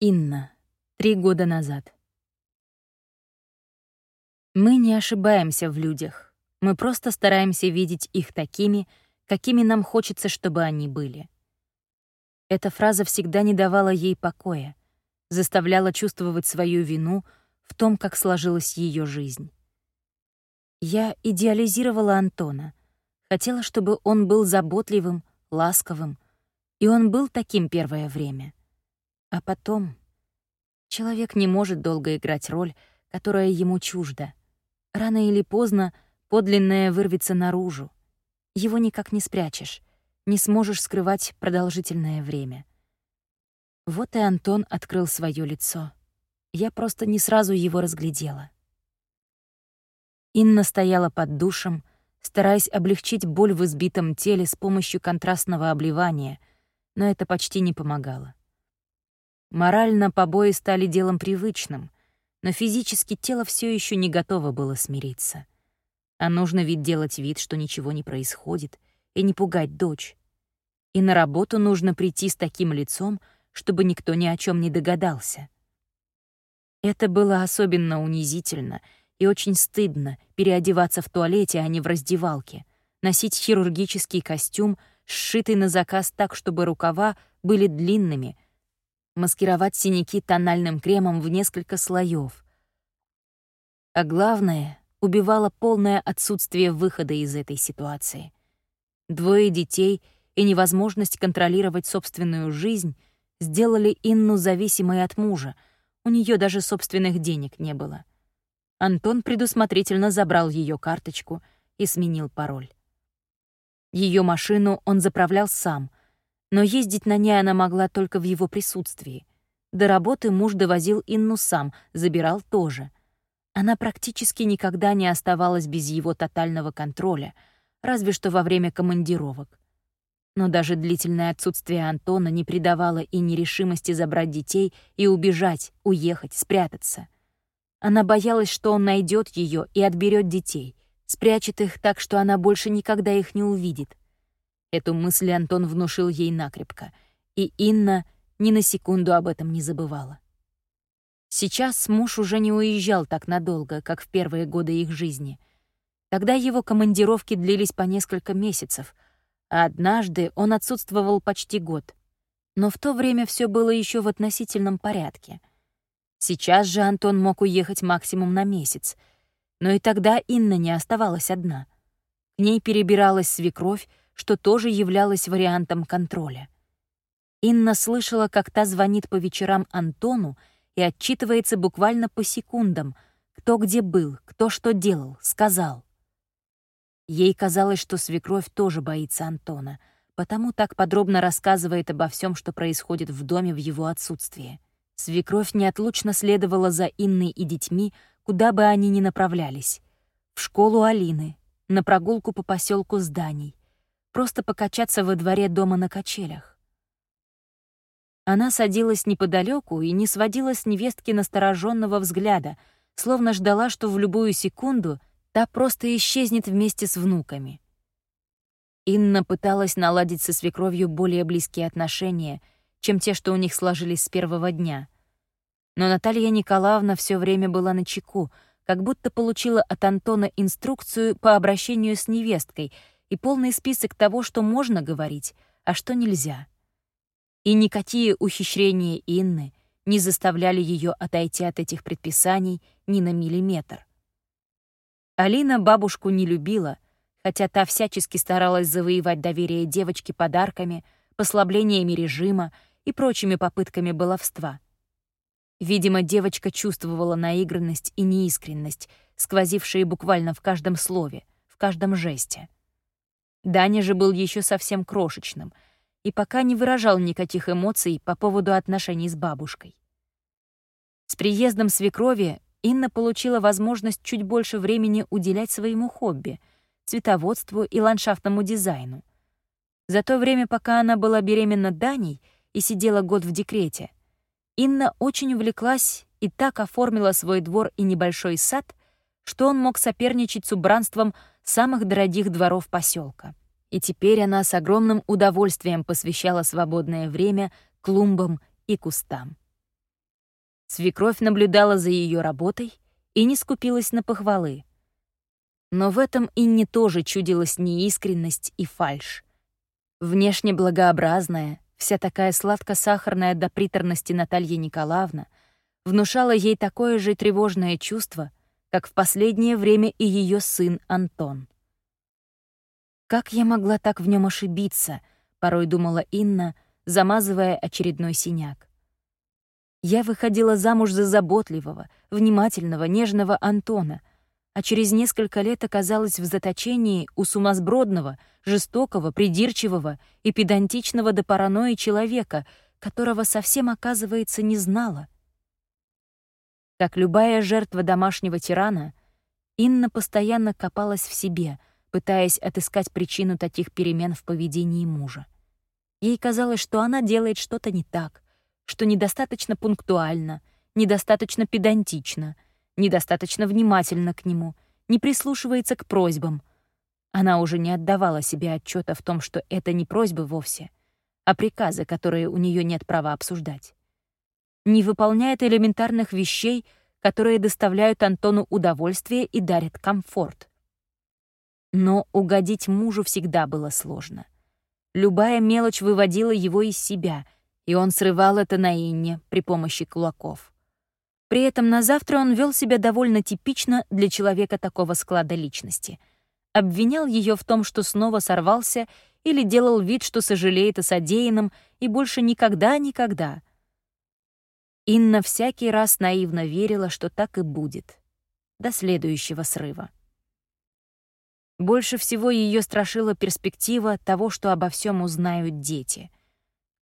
Инна. Три года назад. Мы не ошибаемся в людях. Мы просто стараемся видеть их такими, какими нам хочется, чтобы они были. Эта фраза всегда не давала ей покоя, заставляла чувствовать свою вину в том, как сложилась ее жизнь. Я идеализировала Антона, хотела, чтобы он был заботливым, ласковым, и он был таким первое время — а потом... Человек не может долго играть роль, которая ему чужда. Рано или поздно подлинное вырвется наружу. Его никак не спрячешь, не сможешь скрывать продолжительное время. Вот и Антон открыл свое лицо. Я просто не сразу его разглядела. Инна стояла под душем, стараясь облегчить боль в избитом теле с помощью контрастного обливания, но это почти не помогало. Морально побои стали делом привычным, но физически тело все еще не готово было смириться. А нужно ведь делать вид, что ничего не происходит, и не пугать дочь. И на работу нужно прийти с таким лицом, чтобы никто ни о чем не догадался. Это было особенно унизительно и очень стыдно переодеваться в туалете, а не в раздевалке, носить хирургический костюм, сшитый на заказ так, чтобы рукава были длинными — маскировать синяки тональным кремом в несколько слоев. А главное, убивало полное отсутствие выхода из этой ситуации. Двое детей и невозможность контролировать собственную жизнь сделали Инну зависимой от мужа, у нее даже собственных денег не было. Антон предусмотрительно забрал ее карточку и сменил пароль. Ее машину он заправлял сам — но ездить на ней она могла только в его присутствии. До работы муж довозил Инну сам, забирал тоже. Она практически никогда не оставалась без его тотального контроля, разве что во время командировок. Но даже длительное отсутствие Антона не придавало и нерешимости забрать детей и убежать, уехать, спрятаться. Она боялась, что он найдет ее и отберет детей, спрячет их так, что она больше никогда их не увидит — Эту мысль Антон внушил ей накрепко, и Инна ни на секунду об этом не забывала. Сейчас муж уже не уезжал так надолго, как в первые годы их жизни. Тогда его командировки длились по несколько месяцев, а однажды он отсутствовал почти год. Но в то время все было еще в относительном порядке. Сейчас же Антон мог уехать максимум на месяц, но и тогда Инна не оставалась одна. К ней перебиралась свекровь, что тоже являлось вариантом контроля. Инна слышала, как та звонит по вечерам Антону и отчитывается буквально по секундам, кто где был, кто что делал, сказал. Ей казалось, что свекровь тоже боится Антона, потому так подробно рассказывает обо всем, что происходит в доме в его отсутствие. Свекровь неотлучно следовала за Инной и детьми, куда бы они ни направлялись. В школу Алины, на прогулку по поселку зданий, просто покачаться во дворе дома на качелях. Она садилась неподалеку и не сводила с невестки настороженного взгляда, словно ждала, что в любую секунду та просто исчезнет вместе с внуками. Инна пыталась наладить со свекровью более близкие отношения, чем те, что у них сложились с первого дня. Но Наталья Николаевна все время была на чеку, как будто получила от Антона инструкцию по обращению с невесткой — и полный список того, что можно говорить, а что нельзя. И никакие ухищрения Инны не заставляли ее отойти от этих предписаний ни на миллиметр. Алина бабушку не любила, хотя та всячески старалась завоевать доверие девочки подарками, послаблениями режима и прочими попытками баловства. Видимо, девочка чувствовала наигранность и неискренность, сквозившие буквально в каждом слове, в каждом жесте. Даня же был еще совсем крошечным и пока не выражал никаких эмоций по поводу отношений с бабушкой. С приездом свекрови Инна получила возможность чуть больше времени уделять своему хобби — цветоводству и ландшафтному дизайну. За то время, пока она была беременна Даней и сидела год в декрете, Инна очень увлеклась и так оформила свой двор и небольшой сад, что он мог соперничать с убранством самых дорогих дворов поселка. И теперь она с огромным удовольствием посвящала свободное время клумбам и кустам. Свекровь наблюдала за ее работой и не скупилась на похвалы. Но в этом Инне тоже чудилась неискренность и фальшь. Внешне благообразная, вся такая сладко-сахарная до приторности Наталья Николаевна внушала ей такое же тревожное чувство, как в последнее время и ее сын Антон. «Как я могла так в нем ошибиться?» — порой думала Инна, замазывая очередной синяк. Я выходила замуж за заботливого, внимательного, нежного Антона, а через несколько лет оказалась в заточении у сумасбродного, жестокого, придирчивого и педантичного до паранойи человека, которого совсем, оказывается, не знала. Как любая жертва домашнего тирана, Инна постоянно копалась в себе, пытаясь отыскать причину таких перемен в поведении мужа. Ей казалось, что она делает что-то не так, что недостаточно пунктуально, недостаточно педантично, недостаточно внимательно к нему, не прислушивается к просьбам. Она уже не отдавала себе отчета в том, что это не просьбы вовсе, а приказы, которые у нее нет права обсуждать. Не выполняет элементарных вещей, которые доставляют Антону удовольствие и дарят комфорт. Но угодить мужу всегда было сложно. Любая мелочь выводила его из себя, и он срывал это на Инне при помощи кулаков. При этом на завтра он вел себя довольно типично для человека такого склада личности. Обвинял ее в том, что снова сорвался, или делал вид, что сожалеет о содеянном, и больше никогда-никогда. Инна всякий раз наивно верила, что так и будет. До следующего срыва. Больше всего ее страшила перспектива того, что обо всем узнают дети —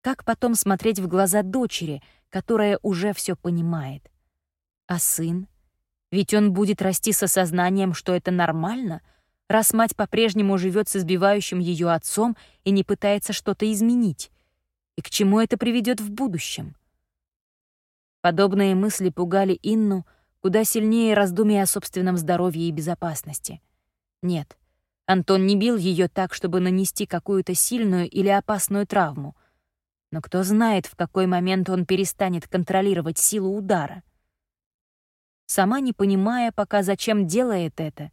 как потом смотреть в глаза дочери, которая уже все понимает? А сын? Ведь он будет расти с осознанием, что это нормально, раз мать по-прежнему живет с избивающим ее отцом и не пытается что-то изменить. И к чему это приведет в будущем? Подобные мысли пугали Инну куда сильнее раздумий о собственном здоровье и безопасности. Нет, Антон не бил ее так, чтобы нанести какую-то сильную или опасную травму. Но кто знает, в какой момент он перестанет контролировать силу удара. Сама не понимая пока, зачем делает это,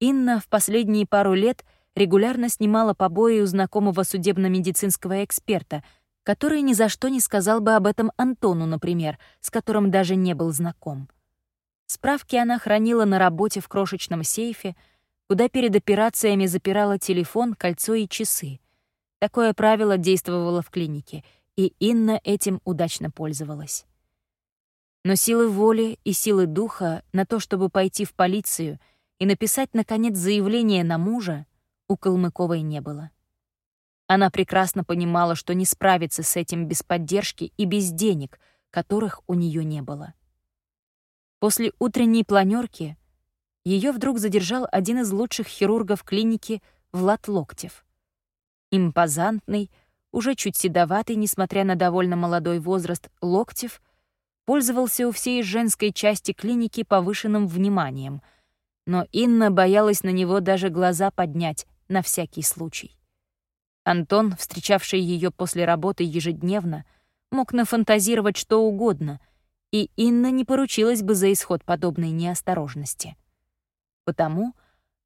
Инна в последние пару лет регулярно снимала побои у знакомого судебно-медицинского эксперта, который ни за что не сказал бы об этом Антону, например, с которым даже не был знаком. Справки она хранила на работе в крошечном сейфе, куда перед операциями запирала телефон, кольцо и часы — Такое правило действовало в клинике, и Инна этим удачно пользовалась. Но силы воли и силы духа на то, чтобы пойти в полицию и написать, наконец, заявление на мужа, у Калмыковой не было. Она прекрасно понимала, что не справится с этим без поддержки и без денег, которых у нее не было. После утренней планерки ее вдруг задержал один из лучших хирургов клиники Влад Локтев — Импозантный, уже чуть седоватый, несмотря на довольно молодой возраст, Локтев пользовался у всей женской части клиники повышенным вниманием, но Инна боялась на него даже глаза поднять на всякий случай. Антон, встречавший ее после работы ежедневно, мог нафантазировать что угодно, и Инна не поручилась бы за исход подобной неосторожности. Потому,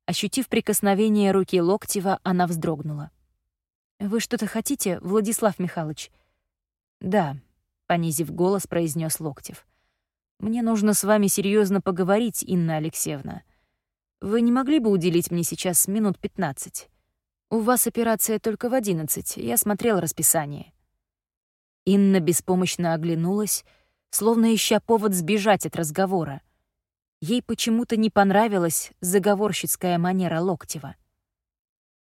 ощутив прикосновение руки Локтева, она вздрогнула. «Вы что-то хотите, Владислав Михайлович?» «Да», — понизив голос, произнес Локтев. «Мне нужно с вами серьезно поговорить, Инна Алексеевна. Вы не могли бы уделить мне сейчас минут пятнадцать? У вас операция только в одиннадцать, я смотрел расписание». Инна беспомощно оглянулась, словно ища повод сбежать от разговора. Ей почему-то не понравилась заговорщицкая манера Локтева.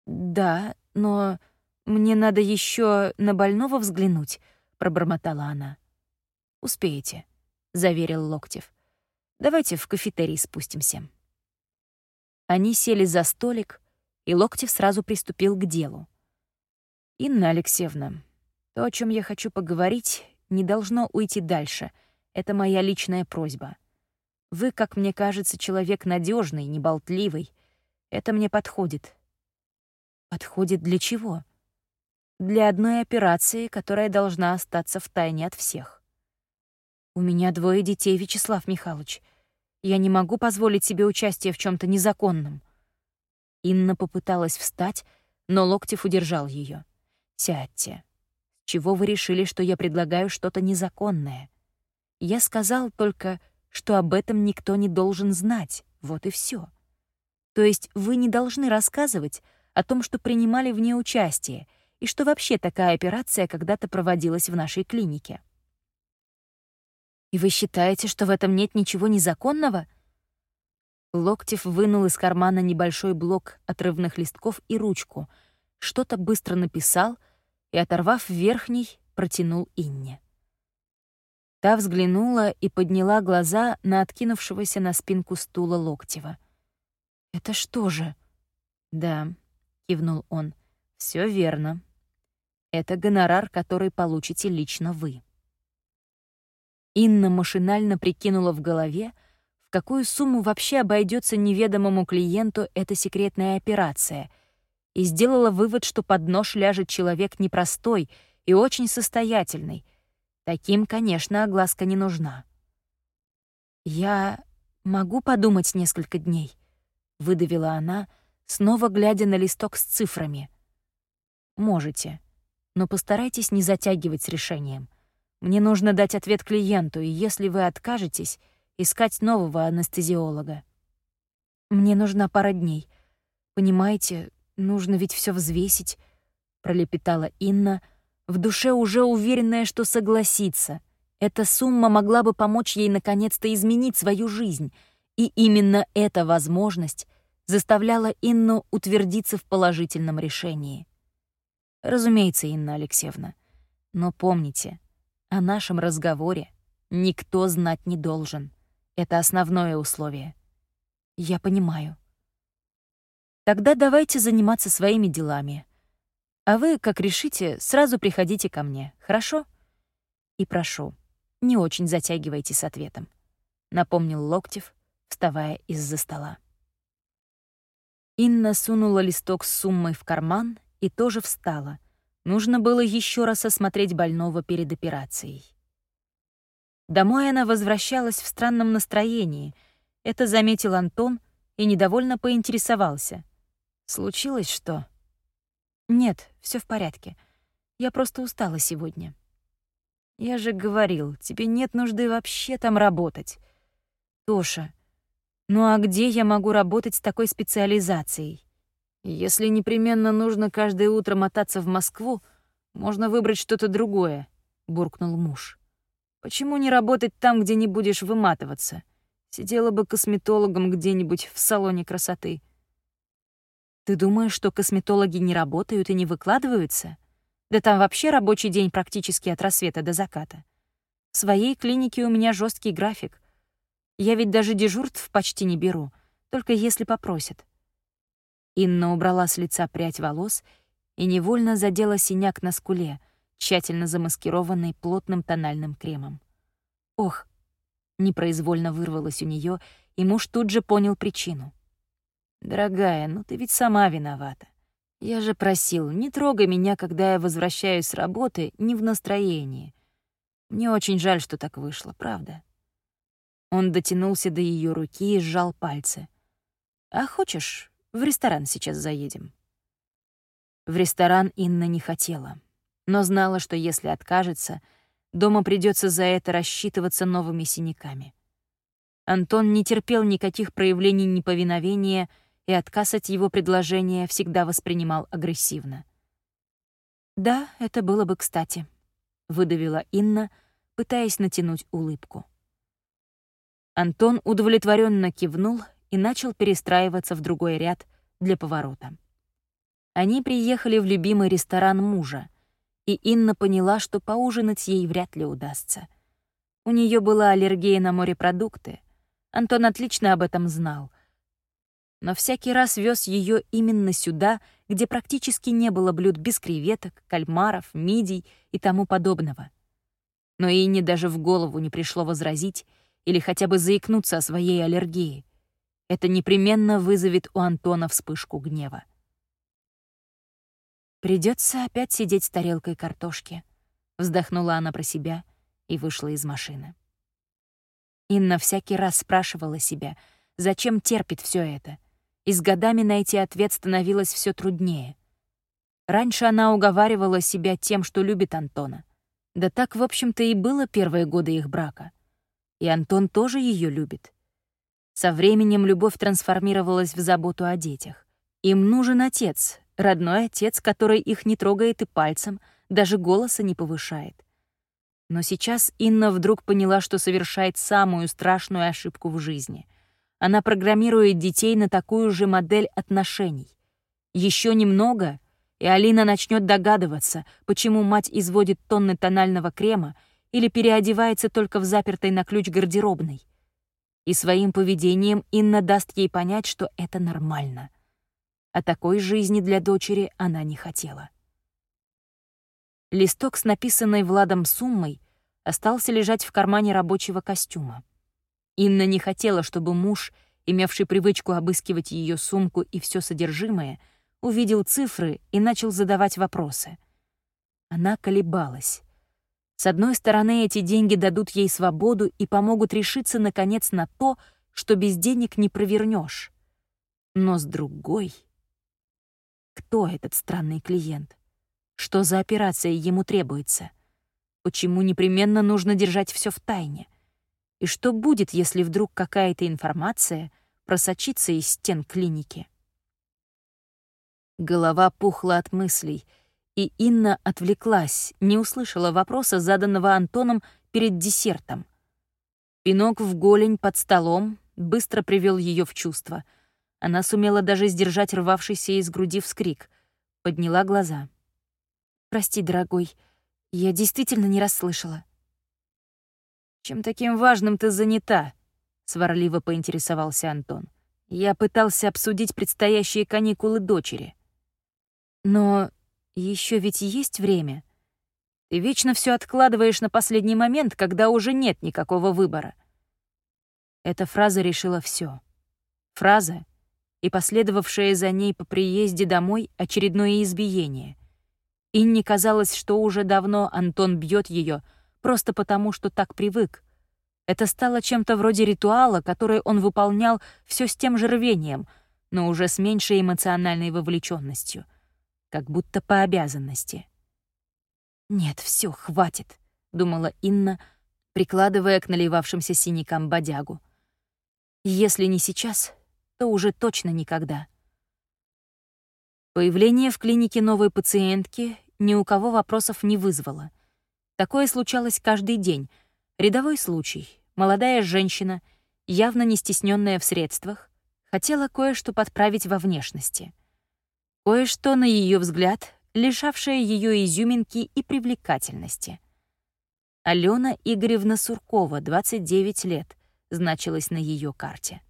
«Да, но...» «Мне надо еще на больного взглянуть», — пробормотала она. «Успеете», — заверил Локтев. «Давайте в кафетерий спустимся». Они сели за столик, и Локтев сразу приступил к делу. «Инна Алексеевна, то, о чем я хочу поговорить, не должно уйти дальше. Это моя личная просьба. Вы, как мне кажется, человек надежный, неболтливый. Это мне подходит». «Подходит для чего?» для одной операции, которая должна остаться в тайне от всех. У меня двое детей, Вячеслав Михайлович. Я не могу позволить себе участие в чем то незаконном. Инна попыталась встать, но Локтев удержал ее. «Сядьте. Чего вы решили, что я предлагаю что-то незаконное? Я сказал только, что об этом никто не должен знать. Вот и все. То есть вы не должны рассказывать о том, что принимали в ней участие, и что вообще такая операция когда-то проводилась в нашей клинике. «И вы считаете, что в этом нет ничего незаконного?» Локтев вынул из кармана небольшой блок отрывных листков и ручку, что-то быстро написал и, оторвав верхний, протянул Инне. Та взглянула и подняла глаза на откинувшегося на спинку стула Локтева. «Это что же?» «Да», — кивнул он, — «всё верно. Это гонорар, который получите лично вы». Инна машинально прикинула в голове, какую сумму вообще обойдется неведомому клиенту эта секретная операция, и сделала вывод, что под нож ляжет человек непростой и очень состоятельный. Таким, конечно, огласка не нужна. «Я могу подумать несколько дней», — выдавила она, снова глядя на листок с цифрами. «Можете, но постарайтесь не затягивать с решением. Мне нужно дать ответ клиенту, и если вы откажетесь, искать нового анестезиолога. Мне нужна пара дней. Понимаете, нужно ведь все взвесить, пролепетала Инна, в душе уже уверенная, что согласится. Эта сумма могла бы помочь ей наконец-то изменить свою жизнь, и именно эта возможность заставляла Инну утвердиться в положительном решении. Разумеется, Инна Алексеевна. Но помните, о нашем разговоре никто знать не должен. Это основное условие. Я понимаю. Тогда давайте заниматься своими делами. А вы, как решите, сразу приходите ко мне, хорошо? И прошу, не очень затягивайте с ответом, напомнил Локтев, вставая из-за стола. Инна сунула листок с суммой в карман и тоже встала, Нужно было еще раз осмотреть больного перед операцией. Домой она возвращалась в странном настроении. Это заметил Антон и недовольно поинтересовался. «Случилось что?» «Нет, все в порядке. Я просто устала сегодня». «Я же говорил, тебе нет нужды вообще там работать». «Тоша, ну а где я могу работать с такой специализацией?» Если непременно нужно каждое утро мотаться в Москву, можно выбрать что-то другое, буркнул муж. Почему не работать там, где не будешь выматываться? Сидела бы косметологом где-нибудь в салоне красоты. Ты думаешь, что косметологи не работают и не выкладываются? Да там вообще рабочий день практически от рассвета до заката. В своей клинике у меня жесткий график. Я ведь даже дежурств почти не беру, только если попросят. Инна убрала с лица прядь волос и невольно задела синяк на скуле, тщательно замаскированный плотным тональным кремом. «Ох!» — непроизвольно вырвалось у нее, и муж тут же понял причину. «Дорогая, ну ты ведь сама виновата. Я же просил, не трогай меня, когда я возвращаюсь с работы, не в настроении. Мне очень жаль, что так вышло, правда?» Он дотянулся до ее руки и сжал пальцы. «А хочешь, в ресторан сейчас заедем». В ресторан Инна не хотела, но знала, что если откажется, дома придется за это рассчитываться новыми синяками. Антон не терпел никаких проявлений неповиновения и отказ от его предложения всегда воспринимал агрессивно. «Да, это было бы кстати», — выдавила Инна, пытаясь натянуть улыбку. Антон удовлетворенно кивнул и начал перестраиваться в другой ряд для поворота. Они приехали в любимый ресторан мужа, и Инна поняла, что поужинать ей вряд ли удастся. У нее была аллергия на морепродукты. Антон отлично об этом знал. Но всякий раз вез ее именно сюда, где практически не было блюд без креветок, кальмаров, мидий и тому подобного. Но Инне даже в голову не пришло возразить или хотя бы заикнуться о своей аллергии — это непременно вызовет у Антона вспышку гнева. Придется опять сидеть с тарелкой картошки. Вздохнула она про себя и вышла из машины. Инна всякий раз спрашивала себя, зачем терпит все это, и с годами найти ответ становилось все труднее. Раньше она уговаривала себя тем, что любит Антона. Да так, в общем-то, и было первые годы их брака. И Антон тоже ее любит. Со временем любовь трансформировалась в заботу о детях. Им нужен отец, родной отец, который их не трогает и пальцем, даже голоса не повышает. Но сейчас Инна вдруг поняла, что совершает самую страшную ошибку в жизни. Она программирует детей на такую же модель отношений. Еще немного, и Алина начнет догадываться, почему мать изводит тонны тонального крема или переодевается только в запертой на ключ гардеробной. И своим поведением Инна даст ей понять, что это нормально. А такой жизни для дочери она не хотела. Листок с написанной Владом суммой остался лежать в кармане рабочего костюма. Инна не хотела, чтобы муж, имевший привычку обыскивать ее сумку и все содержимое, — увидел цифры и начал задавать вопросы. Она колебалась. С одной стороны, эти деньги дадут ей свободу и помогут решиться, наконец, на то, что без денег не провернешь. Но с другой... Кто этот странный клиент? Что за операция ему требуется? Почему непременно нужно держать все в тайне? И что будет, если вдруг какая-то информация просочится из стен клиники? Голова пухла от мыслей, и Инна отвлеклась, не услышала вопроса, заданного Антоном перед десертом. Пинок в голень под столом быстро привел ее в чувство. Она сумела даже сдержать рвавшийся из груди вскрик. Подняла глаза. «Прости, дорогой, я действительно не расслышала». «Чем таким важным ты занята?» — сварливо поинтересовался Антон. «Я пытался обсудить предстоящие каникулы дочери». Но еще ведь есть время. Ты вечно все откладываешь на последний момент, когда уже нет никакого выбора. Эта фраза решила все. Фраза и последовавшее за ней по приезде домой очередное избиение. Инне казалось, что уже давно Антон бьет ее просто потому, что так привык. Это стало чем-то вроде ритуала, который он выполнял все с тем же рвением, но уже с меньшей эмоциональной вовлеченностью как будто по обязанности. «Нет, все, хватит», — думала Инна, прикладывая к наливавшимся синякам бодягу. «Если не сейчас, то уже точно никогда». Появление в клинике новой пациентки ни у кого вопросов не вызвало. Такое случалось каждый день. Рядовой случай. Молодая женщина, явно не стесненная в средствах, хотела кое-что подправить во внешности — Кое-что, на ее взгляд, лишавшее ее изюминки и привлекательности. Алена Игоревна Суркова, 29 лет, значилась на ее карте.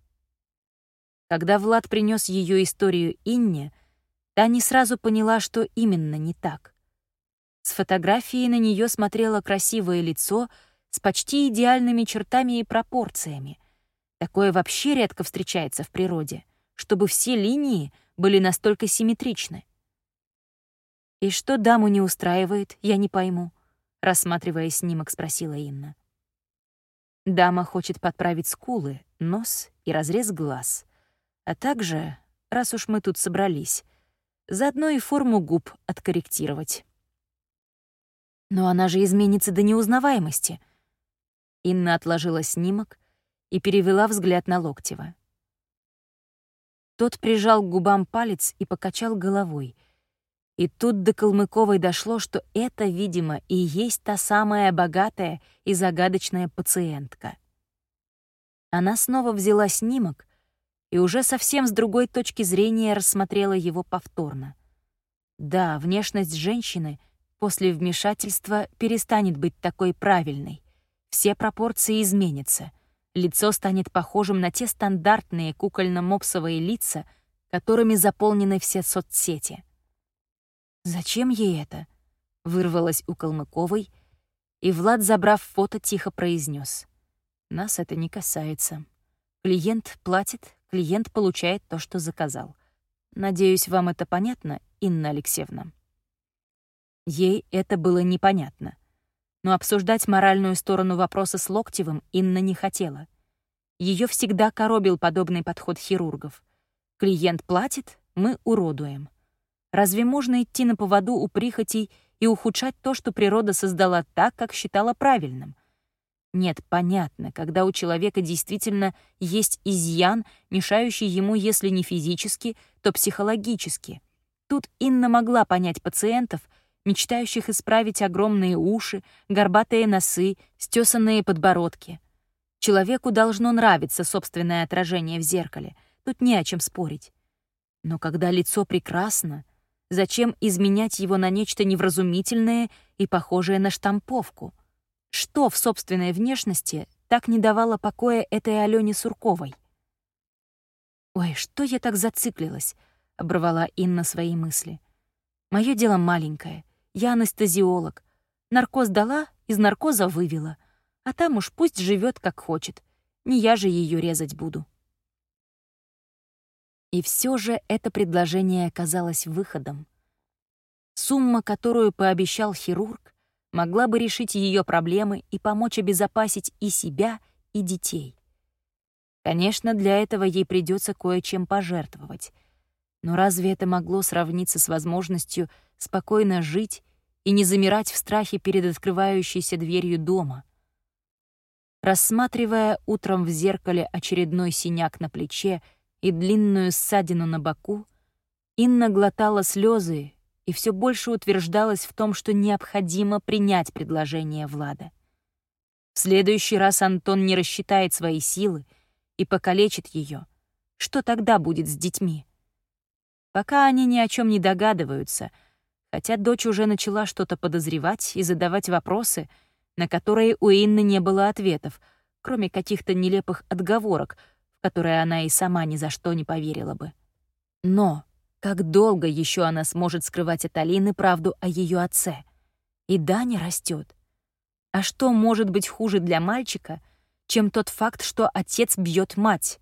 Когда Влад принес ее историю Инне, та не сразу поняла, что именно не так. С фотографией на нее смотрело красивое лицо с почти идеальными чертами и пропорциями. Такое вообще редко встречается в природе, чтобы все линии — были настолько симметричны. «И что даму не устраивает, я не пойму», — рассматривая снимок, спросила Инна. Дама хочет подправить скулы, нос и разрез глаз, а также, раз уж мы тут собрались, заодно и форму губ откорректировать. Но она же изменится до неузнаваемости. Инна отложила снимок и перевела взгляд на Локтева. Тот прижал к губам палец и покачал головой. И тут до Калмыковой дошло, что это, видимо, и есть та самая богатая и загадочная пациентка. Она снова взяла снимок и уже совсем с другой точки зрения рассмотрела его повторно. Да, внешность женщины после вмешательства перестанет быть такой правильной. Все пропорции изменятся — Лицо станет похожим на те стандартные кукольно-мопсовые лица, которыми заполнены все соцсети. «Зачем ей это?» — вырвалось у Калмыковой, и Влад, забрав фото, тихо произнес: «Нас это не касается. Клиент платит, клиент получает то, что заказал. Надеюсь, вам это понятно, Инна Алексеевна?» Ей это было непонятно но обсуждать моральную сторону вопроса с Локтевым Инна не хотела. Ее всегда коробил подобный подход хирургов. Клиент платит, мы уродуем. Разве можно идти на поводу у прихотей и ухудшать то, что природа создала так, как считала правильным? Нет, понятно, когда у человека действительно есть изъян, мешающий ему, если не физически, то психологически. Тут Инна могла понять пациентов, мечтающих исправить огромные уши, горбатые носы, стесанные подбородки. Человеку должно нравиться собственное отражение в зеркале, тут не о чем спорить. Но когда лицо прекрасно, зачем изменять его на нечто невразумительное и похожее на штамповку? Что в собственной внешности так не давало покоя этой Алене Сурковой? «Ой, что я так зациклилась?» — оборвала Инна свои мысли. «Мое дело маленькое. Я анестезиолог. Наркоз дала, из наркоза вывела. А там уж пусть живет как хочет. Не я же ее резать буду». И все же это предложение оказалось выходом. Сумма, которую пообещал хирург, могла бы решить ее проблемы и помочь обезопасить и себя, и детей. Конечно, для этого ей придется кое-чем пожертвовать. Но разве это могло сравниться с возможностью спокойно жить и не замирать в страхе перед открывающейся дверью дома? Рассматривая утром в зеркале очередной синяк на плече и длинную ссадину на боку, Инна глотала слезы и все больше утверждалась в том, что необходимо принять предложение Влада. В следующий раз Антон не рассчитает свои силы и покалечит ее. Что тогда будет с детьми? Пока они ни о чем не догадываются, хотя дочь уже начала что-то подозревать и задавать вопросы, на которые у Инны не было ответов, кроме каких-то нелепых отговорок — которой она и сама ни за что не поверила бы. Но как долго еще она сможет скрывать от Алины правду о ее отце? И Даня растет. А что может быть хуже для мальчика, чем тот факт, что отец бьет мать?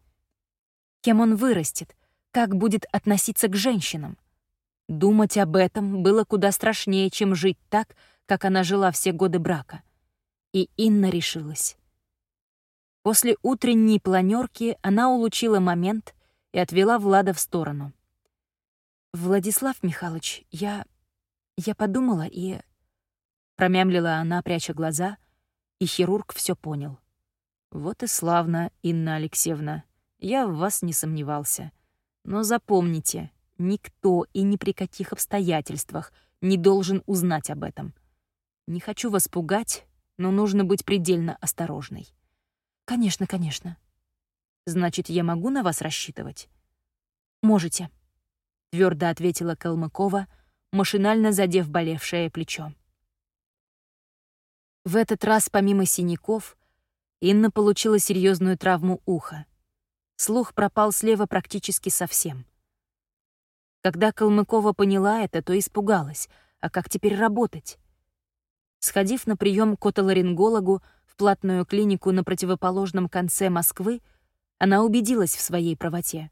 Кем он вырастет? Как будет относиться к женщинам? Думать об этом было куда страшнее, чем жить так, как она жила все годы брака. И Инна решилась. После утренней планерки она улучила момент и отвела Влада в сторону. «Владислав Михайлович, я... я подумала и...» Промямлила она, пряча глаза, и хирург все понял. «Вот и славно, Инна Алексеевна. Я в вас не сомневался. Но запомните, никто и ни при каких обстоятельствах не должен узнать об этом. Не хочу вас пугать, но нужно быть предельно осторожной. «Конечно, конечно». «Значит, я могу на вас рассчитывать?» «Можете», — твердо ответила Калмыкова, машинально задев болевшее плечо. В этот раз, помимо синяков, Инна получила серьезную травму уха. Слух пропал слева практически совсем. Когда Калмыкова поняла это, то испугалась. А как теперь работать? Сходив на прием к отоларингологу, в платную клинику на противоположном конце Москвы, она убедилась в своей правоте.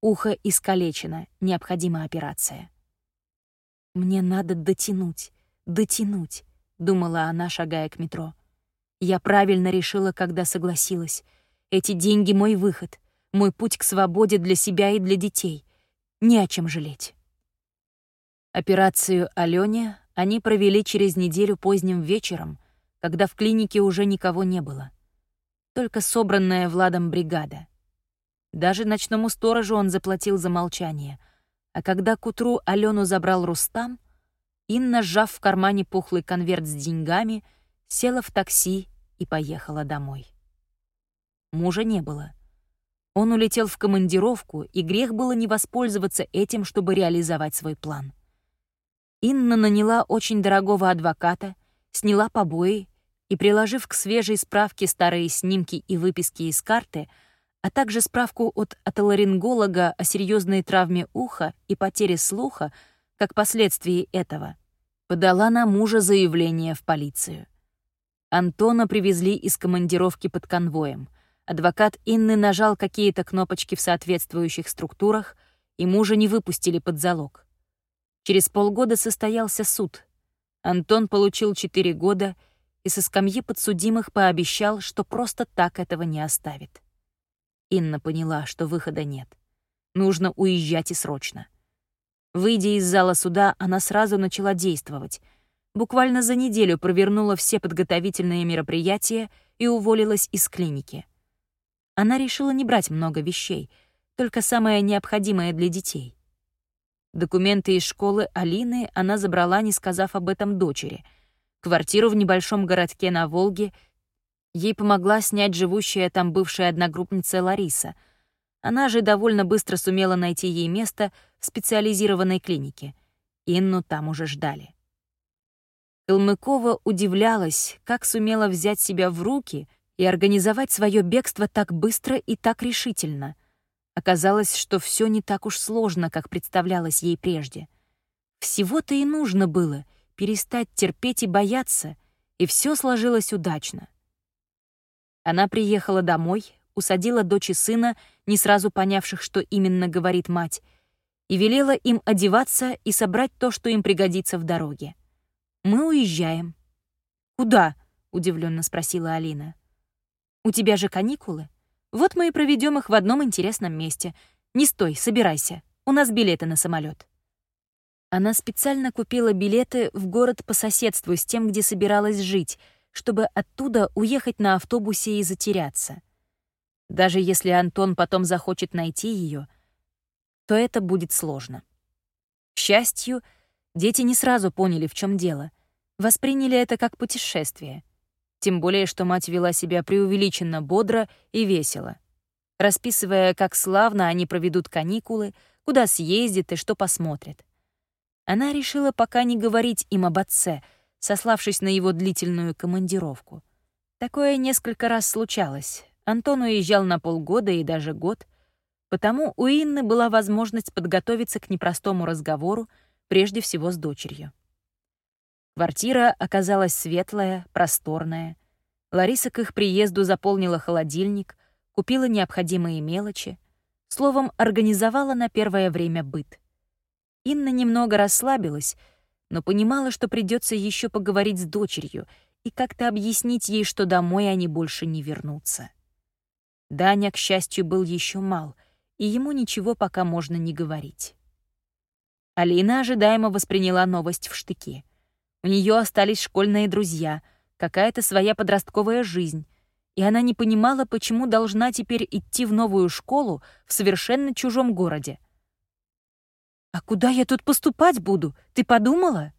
Ухо искалечено, необходима операция. «Мне надо дотянуть, дотянуть», — думала она, шагая к метро. «Я правильно решила, когда согласилась. Эти деньги — мой выход, мой путь к свободе для себя и для детей. Не о чем жалеть». Операцию Алёне они провели через неделю поздним вечером — когда в клинике уже никого не было. Только собранная Владом бригада. Даже ночному сторожу он заплатил за молчание. А когда к утру Алену забрал Рустам, Инна, сжав в кармане пухлый конверт с деньгами, села в такси и поехала домой. Мужа не было. Он улетел в командировку, и грех было не воспользоваться этим, чтобы реализовать свой план. Инна наняла очень дорогого адвоката — сняла побои и, приложив к свежей справке старые снимки и выписки из карты, а также справку от отоларинголога о серьезной травме уха и потере слуха, как последствии этого, подала на мужа заявление в полицию. Антона привезли из командировки под конвоем. Адвокат Инны нажал какие-то кнопочки в соответствующих структурах, и мужа не выпустили под залог. Через полгода состоялся суд, Антон получил 4 года и со скамьи подсудимых пообещал, что просто так этого не оставит. Инна поняла, что выхода нет. Нужно уезжать и срочно. Выйдя из зала суда, она сразу начала действовать. Буквально за неделю провернула все подготовительные мероприятия и уволилась из клиники. Она решила не брать много вещей, только самое необходимое для детей. Документы из школы Алины она забрала, не сказав об этом дочери. Квартиру в небольшом городке на Волге ей помогла снять живущая там бывшая одногруппница Лариса. Она же довольно быстро сумела найти ей место в специализированной клинике. Инну там уже ждали. Калмыкова удивлялась, как сумела взять себя в руки и организовать свое бегство так быстро и так решительно. Оказалось, что все не так уж сложно, как представлялось ей прежде. Всего-то и нужно было перестать терпеть и бояться, и все сложилось удачно. Она приехала домой, усадила дочь и сына, не сразу понявших, что именно говорит мать, и велела им одеваться и собрать то, что им пригодится в дороге. «Мы уезжаем». «Куда?» — удивленно спросила Алина. У тебя же каникулы. Вот мы и проведем их в одном интересном месте. Не стой, собирайся. У нас билеты на самолет. Она специально купила билеты в город по соседству с тем, где собиралась жить, чтобы оттуда уехать на автобусе и затеряться. Даже если Антон потом захочет найти ее, то это будет сложно. К счастью, дети не сразу поняли, в чем дело. Восприняли это как путешествие. Тем более, что мать вела себя преувеличенно бодро и весело, расписывая, как славно они проведут каникулы, куда съездят и что посмотрят. Она решила пока не говорить им об отце, сославшись на его длительную командировку. Такое несколько раз случалось. Антон уезжал на полгода и даже год, потому у Инны была возможность подготовиться к непростому разговору, прежде всего с дочерью. Квартира оказалась светлая, просторная. Лариса к их приезду заполнила холодильник, купила необходимые мелочи, словом, организовала на первое время быт. Инна немного расслабилась, но понимала, что придется еще поговорить с дочерью и как-то объяснить ей, что домой они больше не вернутся. Даня, к счастью, был еще мал, и ему ничего пока можно не говорить. Алина ожидаемо восприняла новость в штыки. У нее остались школьные друзья, какая-то своя подростковая жизнь, и она не понимала, почему должна теперь идти в новую школу в совершенно чужом городе. «А куда я тут поступать буду? Ты подумала?»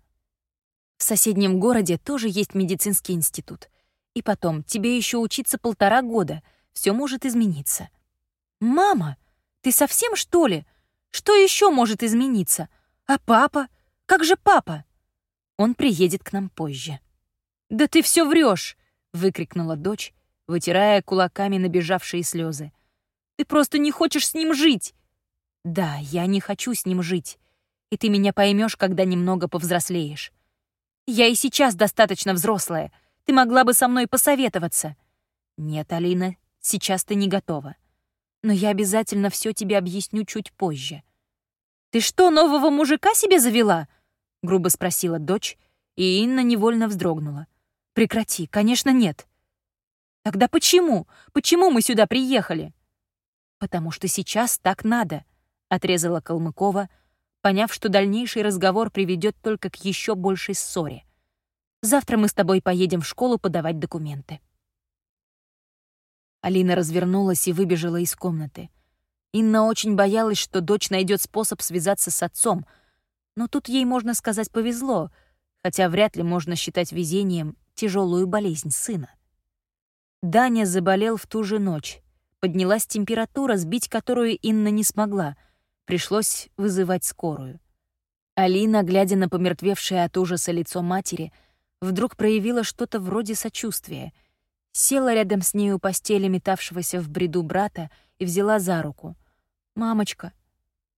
В соседнем городе тоже есть медицинский институт. И потом, тебе еще учиться полтора года. Все может измениться. «Мама, ты совсем, что ли? Что еще может измениться? А папа? Как же папа?» Он приедет к нам позже». «Да ты все врешь! выкрикнула дочь, вытирая кулаками набежавшие слезы. «Ты просто не хочешь с ним жить!» «Да, я не хочу с ним жить, и ты меня поймешь, когда немного повзрослеешь. Я и сейчас достаточно взрослая, ты могла бы со мной посоветоваться». «Нет, Алина, сейчас ты не готова. Но я обязательно все тебе объясню чуть позже». «Ты что, нового мужика себе завела?» — грубо спросила дочь, и Инна невольно вздрогнула. «Прекрати, конечно, нет». «Тогда почему? Почему мы сюда приехали?» «Потому что сейчас так надо», — отрезала Калмыкова, поняв, что дальнейший разговор приведет только к еще большей ссоре. «Завтра мы с тобой поедем в школу подавать документы». Алина развернулась и выбежала из комнаты. Инна очень боялась, что дочь найдет способ связаться с отцом — но тут ей, можно сказать, повезло, хотя вряд ли можно считать везением тяжелую болезнь сына. Даня заболел в ту же ночь. Поднялась температура, сбить которую Инна не смогла. Пришлось вызывать скорую. Алина, глядя на помертвевшее от ужаса лицо матери, вдруг проявила что-то вроде сочувствия. Села рядом с ней у постели метавшегося в бреду брата и взяла за руку. «Мамочка,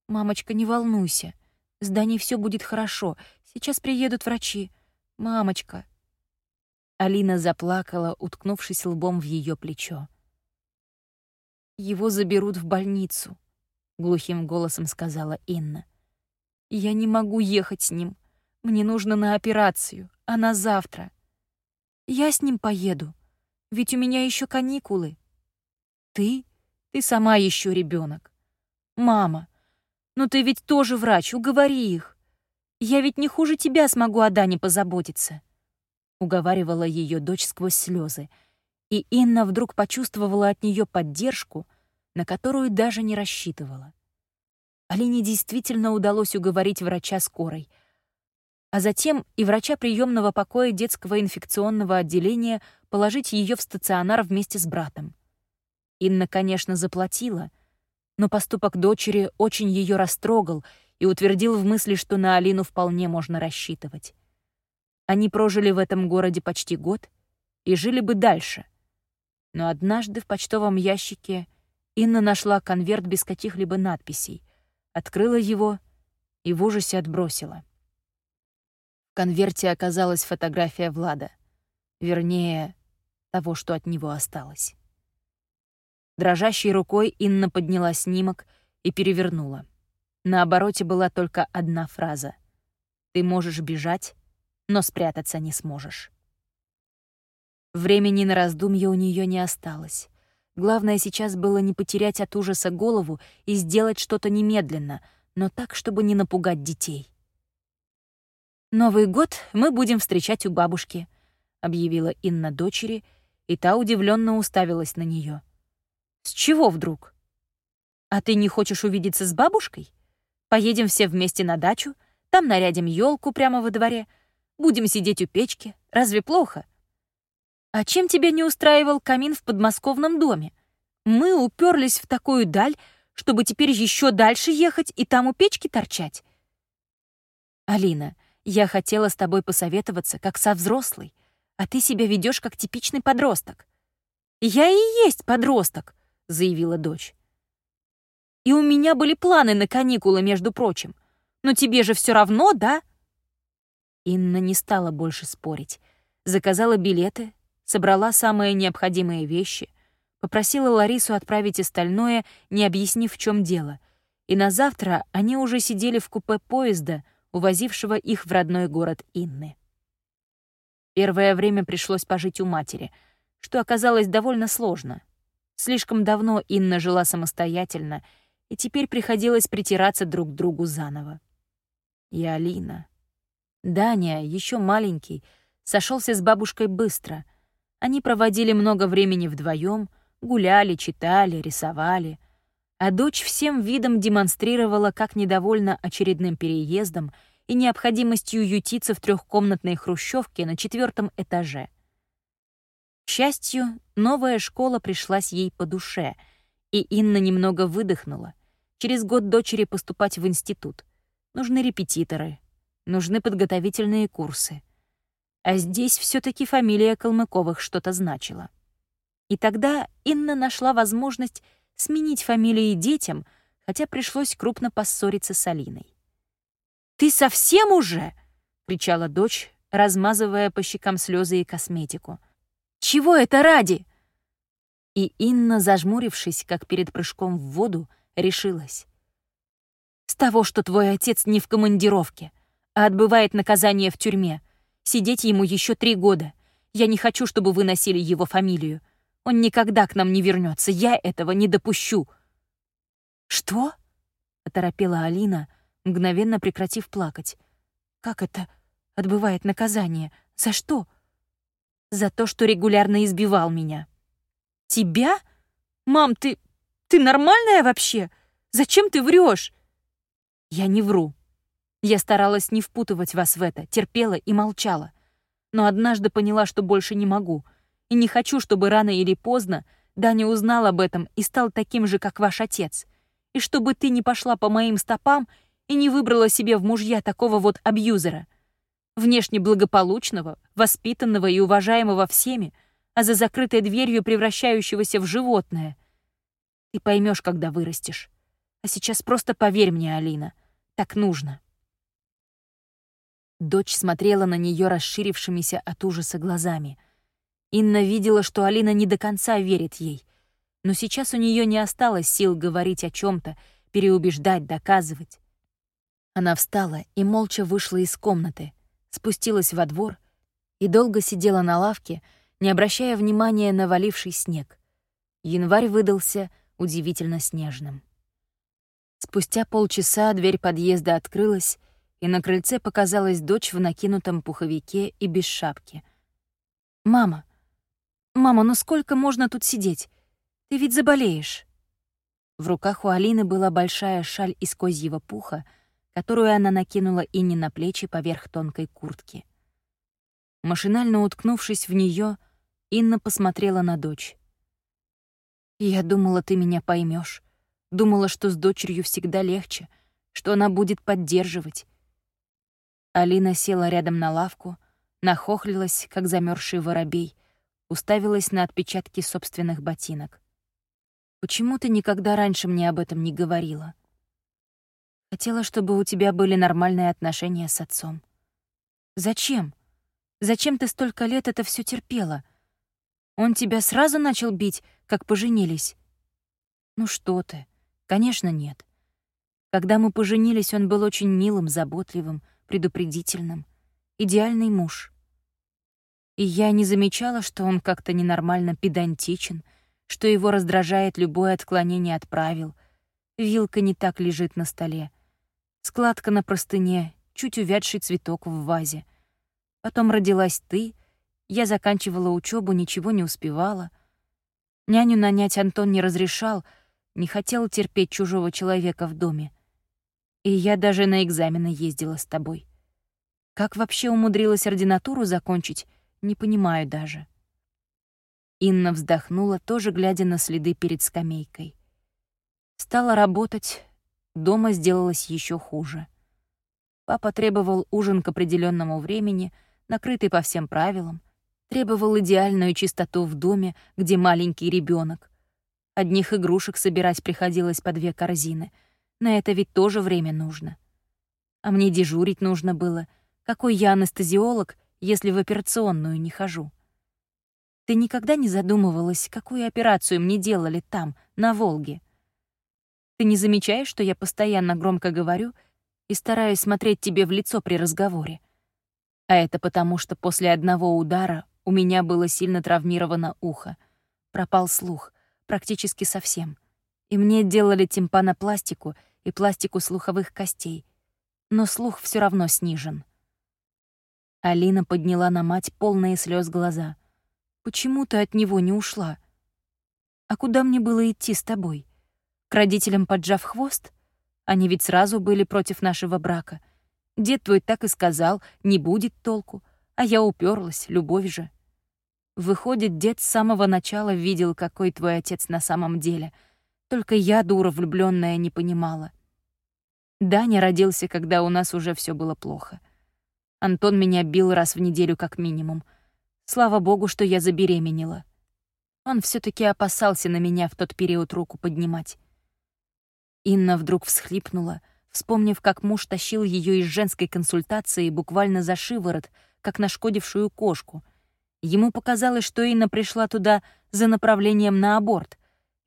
мамочка, не волнуйся. С Даней все будет хорошо. Сейчас приедут врачи. Мамочка. Алина заплакала, уткнувшись лбом в ее плечо. Его заберут в больницу, глухим голосом сказала Инна. Я не могу ехать с ним. Мне нужно на операцию, а на завтра. Я с ним поеду, ведь у меня еще каникулы. Ты? Ты сама еще ребенок. Мама, ну ты ведь тоже врач, уговори их. Я ведь не хуже тебя смогу о Дане позаботиться. Уговаривала ее дочь сквозь слезы, и Инна вдруг почувствовала от нее поддержку, на которую даже не рассчитывала. Алине действительно удалось уговорить врача скорой — а затем и врача приемного покоя детского инфекционного отделения положить ее в стационар вместе с братом. Инна, конечно, заплатила, но поступок дочери очень ее растрогал и утвердил в мысли, что на Алину вполне можно рассчитывать. Они прожили в этом городе почти год и жили бы дальше. Но однажды в почтовом ящике Инна нашла конверт без каких-либо надписей, открыла его и в ужасе отбросила. В конверте оказалась фотография Влада. Вернее, того, что от него осталось. Дрожащей рукой Инна подняла снимок и перевернула. На обороте была только одна фраза. «Ты можешь бежать, но спрятаться не сможешь». Времени на раздумье у нее не осталось. Главное сейчас было не потерять от ужаса голову и сделать что-то немедленно, но так, чтобы не напугать детей. «Новый год мы будем встречать у бабушки», — объявила Инна дочери, и та удивленно уставилась на нее. «С чего вдруг? А ты не хочешь увидеться с бабушкой? Поедем все вместе на дачу, там нарядим елку прямо во дворе, будем сидеть у печки. Разве плохо? А чем тебя не устраивал камин в подмосковном доме? Мы уперлись в такую даль, чтобы теперь еще дальше ехать и там у печки торчать. Алина, я хотела с тобой посоветоваться, как со взрослой, а ты себя ведешь как типичный подросток. Я и есть подросток, заявила дочь. И у меня были планы на каникулы, между прочим. Но тебе же все равно, да? Инна не стала больше спорить. Заказала билеты, собрала самые необходимые вещи, попросила Ларису отправить остальное, не объяснив, в чем дело. И на завтра они уже сидели в купе поезда, увозившего их в родной город Инны. Первое время пришлось пожить у матери, что оказалось довольно сложно. Слишком давно Инна жила самостоятельно, и теперь приходилось притираться друг к другу заново. И Алина. Даня, еще маленький, сошелся с бабушкой быстро. Они проводили много времени вдвоем, гуляли, читали, рисовали — а дочь всем видом демонстрировала, как недовольна очередным переездом и необходимостью ютиться в трехкомнатной хрущевке на четвертом этаже. К счастью, новая школа пришлась ей по душе, и Инна немного выдохнула. Через год дочери поступать в институт. Нужны репетиторы, нужны подготовительные курсы. А здесь все таки фамилия Калмыковых что-то значила. И тогда Инна нашла возможность сменить фамилии детям, хотя пришлось крупно поссориться с Алиной. «Ты совсем уже?» — кричала дочь, размазывая по щекам слезы и косметику. «Чего это ради?» И Инна, зажмурившись, как перед прыжком в воду, решилась. «С того, что твой отец не в командировке, а отбывает наказание в тюрьме. Сидеть ему еще три года. Я не хочу, чтобы вы носили его фамилию. Он никогда к нам не вернется. Я этого не допущу. Что? оторопела Алина, мгновенно прекратив плакать. Как это отбывает наказание? За что? За то, что регулярно избивал меня. Тебя? Мам, ты ты нормальная вообще? Зачем ты врешь? Я не вру. Я старалась не впутывать вас в это, терпела и молчала. Но однажды поняла, что больше не могу — и не хочу, чтобы рано или поздно Даня узнал об этом и стал таким же, как ваш отец. И чтобы ты не пошла по моим стопам и не выбрала себе в мужья такого вот абьюзера. Внешне благополучного, воспитанного и уважаемого всеми, а за закрытой дверью превращающегося в животное. Ты поймешь, когда вырастешь. А сейчас просто поверь мне, Алина. Так нужно. Дочь смотрела на нее расширившимися от ужаса глазами — Инна видела, что Алина не до конца верит ей. Но сейчас у нее не осталось сил говорить о чем то переубеждать, доказывать. Она встала и молча вышла из комнаты, спустилась во двор и долго сидела на лавке, не обращая внимания на валивший снег. Январь выдался удивительно снежным. Спустя полчаса дверь подъезда открылась, и на крыльце показалась дочь в накинутом пуховике и без шапки. «Мама! Мама, ну сколько можно тут сидеть? Ты ведь заболеешь!» В руках у Алины была большая шаль из козьего пуха, которую она накинула Инне на плечи поверх тонкой куртки. Машинально уткнувшись в нее, Инна посмотрела на дочь. «Я думала, ты меня поймешь. Думала, что с дочерью всегда легче, что она будет поддерживать. Алина села рядом на лавку, нахохлилась, как замерзший воробей, уставилась на отпечатки собственных ботинок. «Почему ты никогда раньше мне об этом не говорила?» «Хотела, чтобы у тебя были нормальные отношения с отцом». «Зачем? Зачем ты столько лет это все терпела? Он тебя сразу начал бить, как поженились?» «Ну что ты? Конечно, нет. Когда мы поженились, он был очень милым, заботливым, предупредительным, идеальный муж. И я не замечала, что он как-то ненормально педантичен, что его раздражает любое отклонение от правил. Вилка не так лежит на столе. Складка на простыне, чуть увядший цветок в вазе. Потом родилась ты, я заканчивала учебу, ничего не успевала. Няню нанять Антон не разрешал, не хотел терпеть чужого человека в доме. И я даже на экзамены ездила с тобой. Как вообще умудрилась ординатуру закончить, не понимаю даже. Инна вздохнула, тоже глядя на следы перед скамейкой. Стала работать, дома сделалось еще хуже. Папа требовал ужин к определенному времени, накрытый по всем правилам, требовал идеальную чистоту в доме, где маленький ребенок. Одних игрушек собирать приходилось по две корзины — на это ведь тоже время нужно. А мне дежурить нужно было. Какой я анестезиолог, если в операционную не хожу? Ты никогда не задумывалась, какую операцию мне делали там, на Волге? Ты не замечаешь, что я постоянно громко говорю и стараюсь смотреть тебе в лицо при разговоре? А это потому, что после одного удара у меня было сильно травмировано ухо. Пропал слух, практически совсем. И мне делали тимпанопластику — и пластику слуховых костей, но слух все равно снижен. Алина подняла на мать полные слез глаза. «Почему ты от него не ушла? А куда мне было идти с тобой? К родителям поджав хвост? Они ведь сразу были против нашего брака. Дед твой так и сказал, не будет толку, а я уперлась, любовь же». Выходит, дед с самого начала видел, какой твой отец на самом деле — только я, дура влюбленная, не понимала. Даня родился, когда у нас уже все было плохо. Антон меня бил раз в неделю как минимум. Слава богу, что я забеременела. Он все таки опасался на меня в тот период руку поднимать. Инна вдруг всхлипнула, вспомнив, как муж тащил ее из женской консультации буквально за шиворот, как нашкодившую кошку. Ему показалось, что Инна пришла туда за направлением на аборт,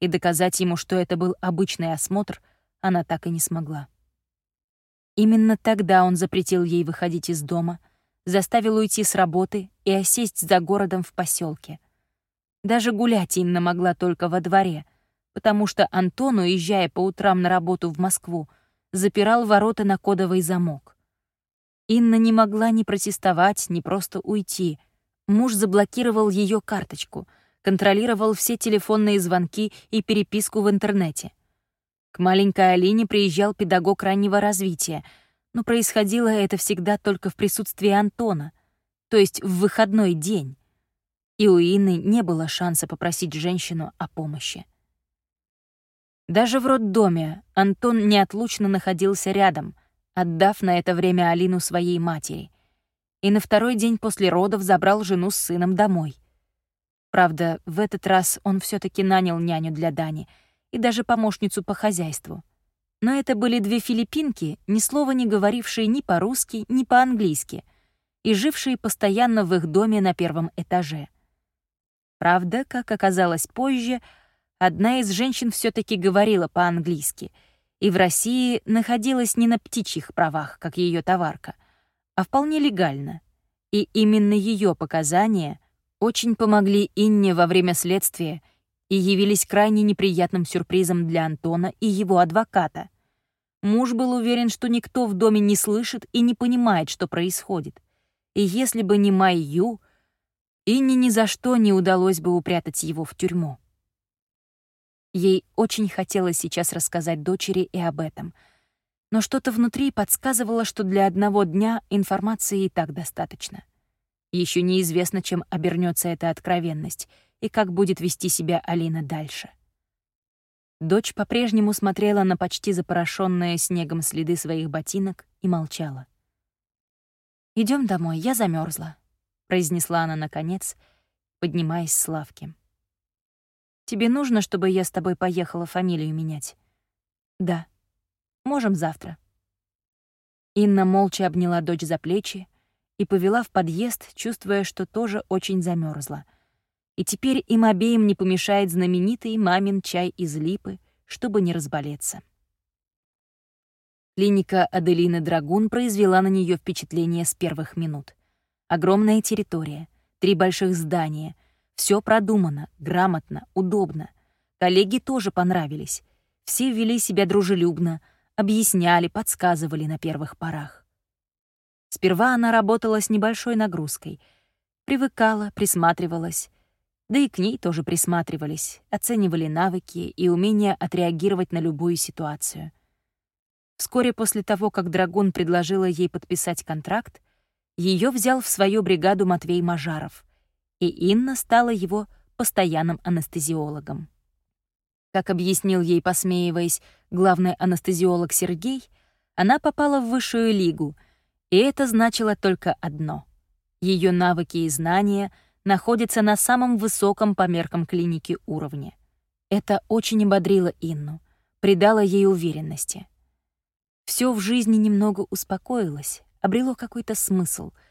и доказать ему, что это был обычный осмотр, она так и не смогла. Именно тогда он запретил ей выходить из дома, заставил уйти с работы и осесть за городом в поселке. Даже гулять Инна могла только во дворе, потому что Антон, уезжая по утрам на работу в Москву, запирал ворота на кодовый замок. Инна не могла ни протестовать, ни просто уйти. Муж заблокировал ее карточку — контролировал все телефонные звонки и переписку в интернете. К маленькой Алине приезжал педагог раннего развития, но происходило это всегда только в присутствии Антона, то есть в выходной день. И у Инны не было шанса попросить женщину о помощи. Даже в роддоме Антон неотлучно находился рядом, отдав на это время Алину своей матери. И на второй день после родов забрал жену с сыном домой. Правда, в этот раз он все таки нанял няню для Дани и даже помощницу по хозяйству. Но это были две филиппинки, ни слова не говорившие ни по-русски, ни по-английски, и жившие постоянно в их доме на первом этаже. Правда, как оказалось позже, одна из женщин все таки говорила по-английски и в России находилась не на птичьих правах, как ее товарка, а вполне легально. И именно ее показания — очень помогли Инне во время следствия, и явились крайне неприятным сюрпризом для Антона и его адвоката. Муж был уверен, что никто в доме не слышит и не понимает, что происходит. И если бы не Май Ю, Инне ни за что не удалось бы упрятать его в тюрьму. Ей очень хотелось сейчас рассказать дочери и об этом, но что-то внутри подсказывало, что для одного дня информации и так достаточно. Еще неизвестно, чем обернется эта откровенность и как будет вести себя Алина дальше. Дочь по-прежнему смотрела на почти запорошенные снегом следы своих ботинок и молчала. Идем домой, я замерзла, произнесла она наконец, поднимаясь с лавки. Тебе нужно, чтобы я с тобой поехала фамилию менять? Да. Можем завтра. Инна молча обняла дочь за плечи и повела в подъезд, чувствуя, что тоже очень замерзла. И теперь им обеим не помешает знаменитый мамин чай из липы, чтобы не разболеться. Клиника Аделины Драгун произвела на нее впечатление с первых минут. Огромная территория, три больших здания, все продумано, грамотно, удобно. Коллеги тоже понравились. Все вели себя дружелюбно, объясняли, подсказывали на первых порах. Сперва она работала с небольшой нагрузкой. Привыкала, присматривалась. Да и к ней тоже присматривались, оценивали навыки и умение отреагировать на любую ситуацию. Вскоре после того, как Драгун предложила ей подписать контракт, ее взял в свою бригаду Матвей Мажаров — и Инна стала его постоянным анестезиологом. Как объяснил ей, посмеиваясь, главный анестезиолог Сергей, она попала в высшую лигу, и это значило только одно — ее навыки и знания находятся на самом высоком по меркам клиники уровне. Это очень ободрило Инну, придало ей уверенности. Все в жизни немного успокоилось, обрело какой-то смысл —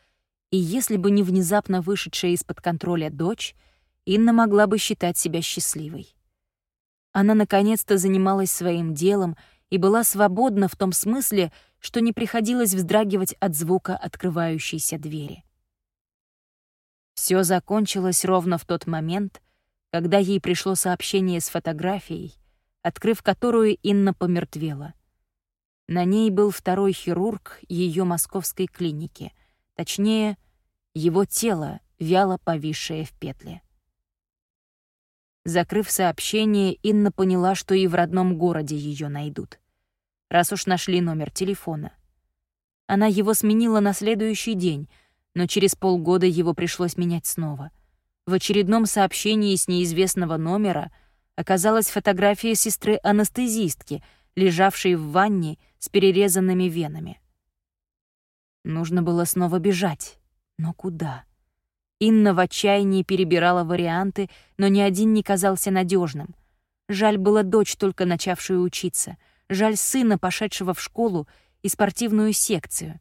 и если бы не внезапно вышедшая из-под контроля дочь, Инна могла бы считать себя счастливой. Она наконец-то занималась своим делом и была свободна в том смысле, что не приходилось вздрагивать от звука открывающейся двери. Все закончилось ровно в тот момент, когда ей пришло сообщение с фотографией, открыв которую Инна помертвела. На ней был второй хирург ее московской клиники, точнее, его тело, вяло повисшее в петле. Закрыв сообщение, Инна поняла, что и в родном городе ее найдут. Раз уж нашли номер телефона. Она его сменила на следующий день, но через полгода его пришлось менять снова. В очередном сообщении с неизвестного номера оказалась фотография сестры-анестезистки, лежавшей в ванне с перерезанными венами. Нужно было снова бежать, но куда? Инна в отчаянии перебирала варианты, но ни один не казался надежным. Жаль было дочь, только начавшую учиться. Жаль сына, пошедшего в школу и спортивную секцию.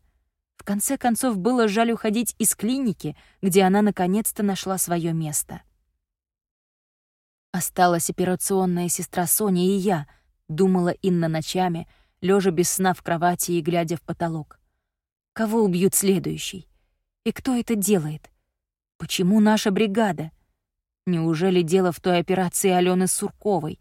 В конце концов, было жаль уходить из клиники, где она наконец-то нашла свое место. Осталась операционная сестра Соня и я, думала Инна ночами, лежа без сна в кровати и глядя в потолок. Кого убьют следующий? И кто это делает? Почему наша бригада? Неужели дело в той операции Алены Сурковой?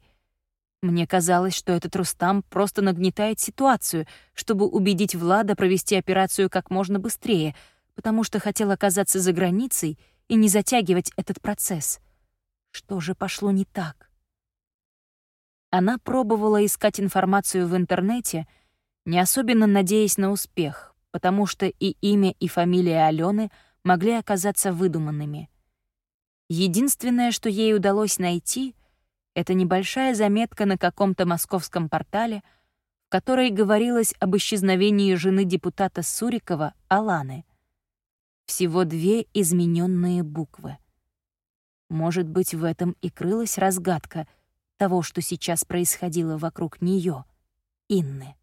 Мне казалось, что этот Рустам просто нагнетает ситуацию, чтобы убедить Влада провести операцию как можно быстрее, потому что хотел оказаться за границей и не затягивать этот процесс. Что же пошло не так? Она пробовала искать информацию в интернете, не особенно надеясь на успех потому что и имя, и фамилия Алены могли оказаться выдуманными. Единственное, что ей удалось найти, это небольшая заметка на каком-то московском портале, в которой говорилось об исчезновении жены депутата Сурикова Аланы. Всего две измененные буквы. Может быть, в этом и крылась разгадка того, что сейчас происходило вокруг нее, Инны.